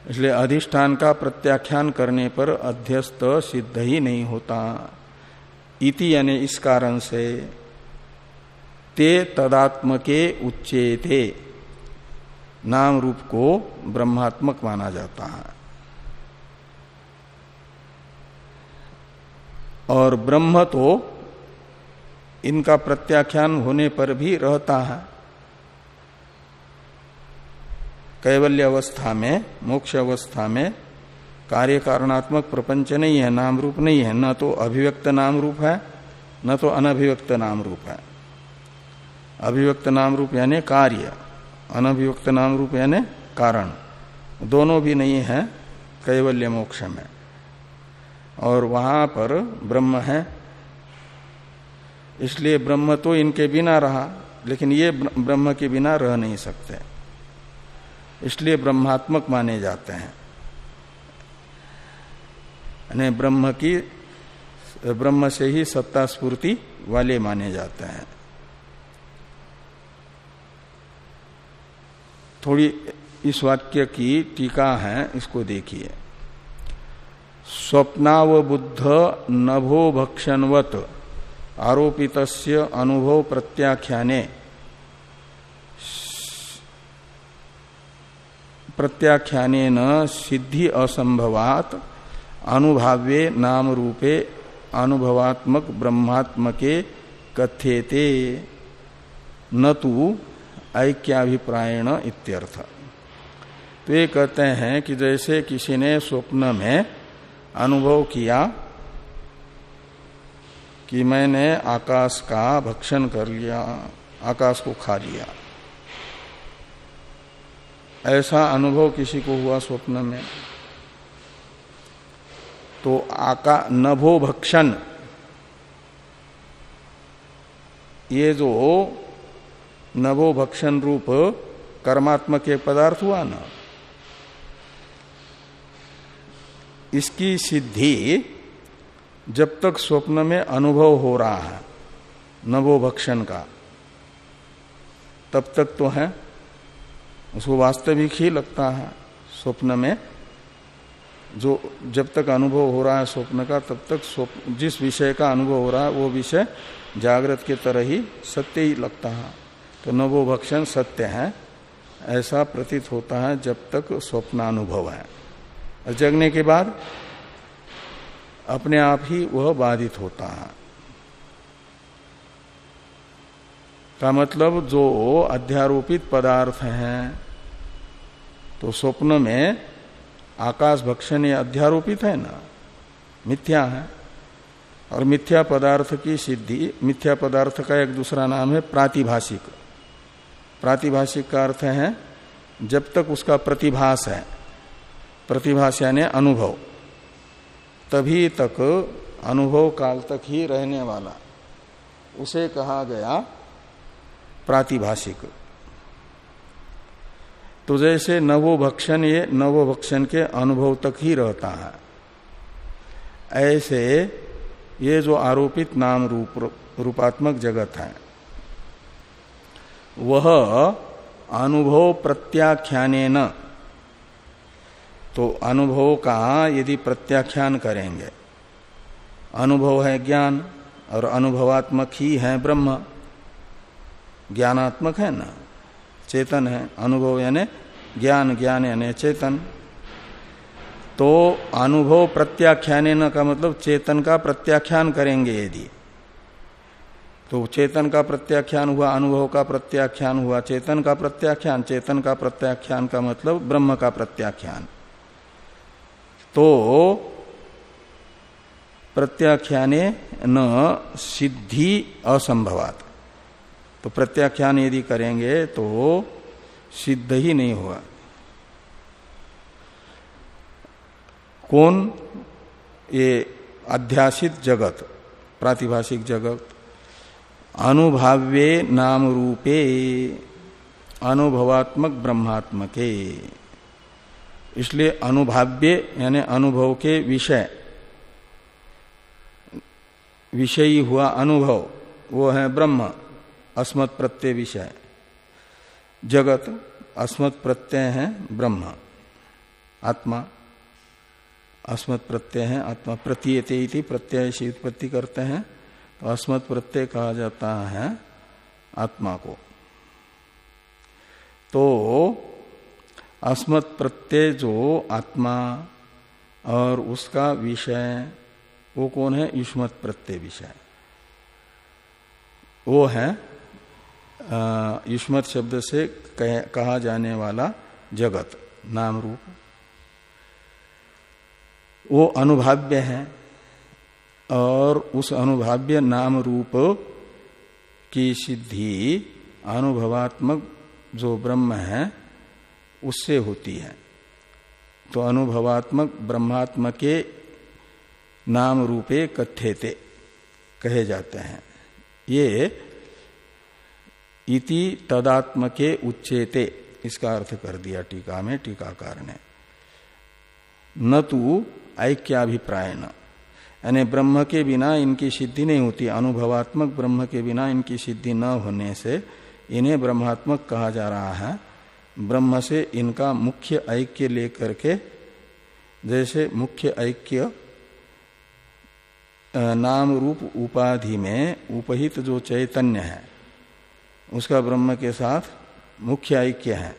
इसलिए अधिष्ठान का प्रत्याख्यान करने पर अध्यस्त सिद्ध ही नहीं होता। इति यानी इस कारण से ते तदात्म के उच्चेते। नाम रूप को ब्रह्मात्मक माना जाता है। और ब्रह्म तो इनका प्रत्याख्यान होने पर भी रहता है। कैवल्य अवस्था में मोक्ष अवस्था में कार्य कारणात्मक प्रपंच नहीं है, नाम रूप नहीं है। न तो अभिव्यक्त नाम रूप है, न तो अनभिव्यक्त नाम रूप है। अभिव्यक्त नाम रूप यानी कार्य। अनभिव्यक्त नाम रूप यानी कारण। दोनों भी नहीं है, कैवल्य मोक्ष में। और वहाँ पर ब्रह्म है। इसलिए ब्रह्म तो इनके बिना रहा, लेकिन ये ब्रह्म के बिना रह नहीं सकते। इसलिए ब्रह्मात्मक माने जाते हैं। यानी ब्रह्म की, ब्रह्म से ही सत्ता स्फूर्ति वाले माने जाते हैं। थोड़ी इस वाक्य की टीका है, इसको देखिए। स्वप्नावबुद्ध नभो भक्षणवत आरोपित अनुभव प्रत्याख्याने। प्रत्याख्यान सिद्धि असंभवात, अनुभाव्य नाम रूपे अनुभवात्मक ब्रह्मात्मके कथ्यते। न तो ऐक्याभिप्रायण इत्यर्थ। तो ये कहते हैं कि जैसे किसी ने स्वप्न में अनुभव किया कि मैंने आकाश का भक्षण कर लिया, आकाश को खा लिया। ऐसा अनुभव किसी को हुआ स्वप्न में? तो आका, नभो भक्षण, ये जो नभो भक्षण रूप कर्मात्मक एक पदार्थ हुआ ना। इसकी सिद्धि जब तक स्वप्न में अनुभव हो रहा है नभो भक्षण का, तब तक तो है। उसको वास्तविक ही लगता है स्वप्न में। जो जब तक अनुभव हो रहा है स्वप्न का, तब तक जिस विषय का अनुभव हो रहा है, वो विषय जागृत के तरह ही सत्य ही लगता है। तो नवो भक्षण सत्य है। ऐसा प्रतीत होता है जब तक स्वप्नानुभव है। और जगने के बाद अपने आप ही वह बाधित होता है। का मतलब जो अध्यारोपित पदार्थ हैं तो स्वप्न में आकाश भक्षण ये अध्यारोपित है ना? मिथ्या है। और मिथ्या पदार्थ की सिद्धि, मिथ्या पदार्थ का एक दूसरा नाम है प्रातिभाषिक। प्रातिभाषिक का अर्थ है, जब तक उसका प्रतिभास है। प्रतिभास यानी अनुभव। तभी तक अनुभव काल तक ही रहने वाला। उसे कहा गया प्रातिभाषिक। तो जैसे नवो भक्षण ये नवो भक्षण के अनुभव तक ही रहता है। ऐसे ये जो आरोपित नाम रूप, रूपात्मक जगत है। वह अनुभव प्रत्याख्याने तो अनुभव का यदि प्रत्याख्यान करेंगे, अनुभव है ज्ञान और अनुभवात्मक ही है ब्रह्म। ज्ञानात्मक है ना? चेतन है, अनुभव यानी ज्ञान ज्ञान यानी चेतन। तो अनुभव प्रत्याख्यान का मतलब चेतन का प्रत्याख्यान करेंगे यदि। तो चेतन का प्रत्याख्यान हुआ, अनुभव का प्रत्याख्यान हुआ, चेतन का प्रत्याख्यान, चेतन का प्रत्याख्यान का मतलब ब्रह्म का प्रत्याख्यान। तो प्रत्याख्याने न सिद्धि असंभवात। तो प्रत्याख्यान यदि करेंगे तो सिद्ध ही नहीं हुआ। कौन? ये अध्यासित जगत, प्रातिभाषिक जगत अनुभाव्य नाम रूपे, अनुभवात्मक ब्रह्मात्मके। इसलिए अनुभाव्य, यानी अनुभव के विषय, विषयी हुआ अनुभव, वो है ब्रह्म, अस्मत् प्रत्यय विषय। जगत, अस्मत् प्रत्यय है ब्रह्म। आत्मा, अस्मत् प्रत्यय है आत्मा। प्रतीयते प्रत्यय से उत्पत्ति करते हैं। अस्मत् प्रत्यय कहा जाता है आत्मा को। तो अस्मत् प्रत्यय जो आत्मा और उसका विषय, वो कौन है? युष्मत प्रत्यय विषय। वो है युष्मत शब्द से कहा जाने वाला जगत, नाम रूप। वो अनुभाव्य है। और उस अनुभाव्य नाम रूप की सिद्धि अनुभवात्मक जो ब्रह्म है, उससे होती है। तो अनुभवात्मक ब्रह्मात्म के नाम रूपे कथ्यते कहे जाते हैं। ये इति तदात्म के उच्चेते, इसका अर्थ कर दिया टीका में, टीकाकार ने। न तो न यानी ब्रह्म के बिना इनकी सिद्धि नहीं होती, अनुभवात्मक ब्रह्म के बिना इनकी सिद्धि न होने से इन्हें ब्रह्मात्मक कहा जा रहा है। ब्रह्म से इनका मुख्य ऐक्य लेकर के, जैसे मुख्य ऐक्य नाम रूप उपाधि में उपहित जो चैतन्य है, उसका ब्रह्म के साथ मुख्य ऐक्य है।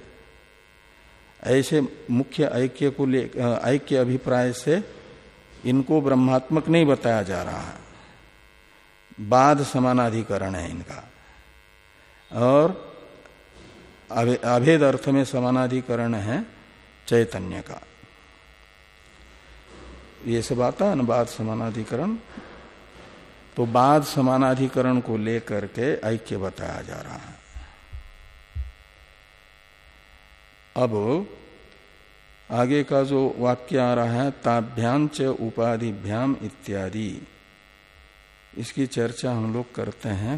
ऐसे मुख्य ऐक्य को ले ऐक्य अभिप्राय से इनको ब्रह्मात्मक नहीं बताया जा रहा है। बाद समानाधिकरण है इनका। और अभेद अर्थ में समानाधिकरण है चैतन्य का। ये सब आता है ना, बाद समानाधिकरण? तो बाद समानाधिकरण को लेकर के ऐक्य बताया जा रहा है। अब आगे का जो वाक्य आ रहा है ताभ्याम च उपाधिभ्याम इत्यादि। इसकी चर्चा हम लोग करते हैं।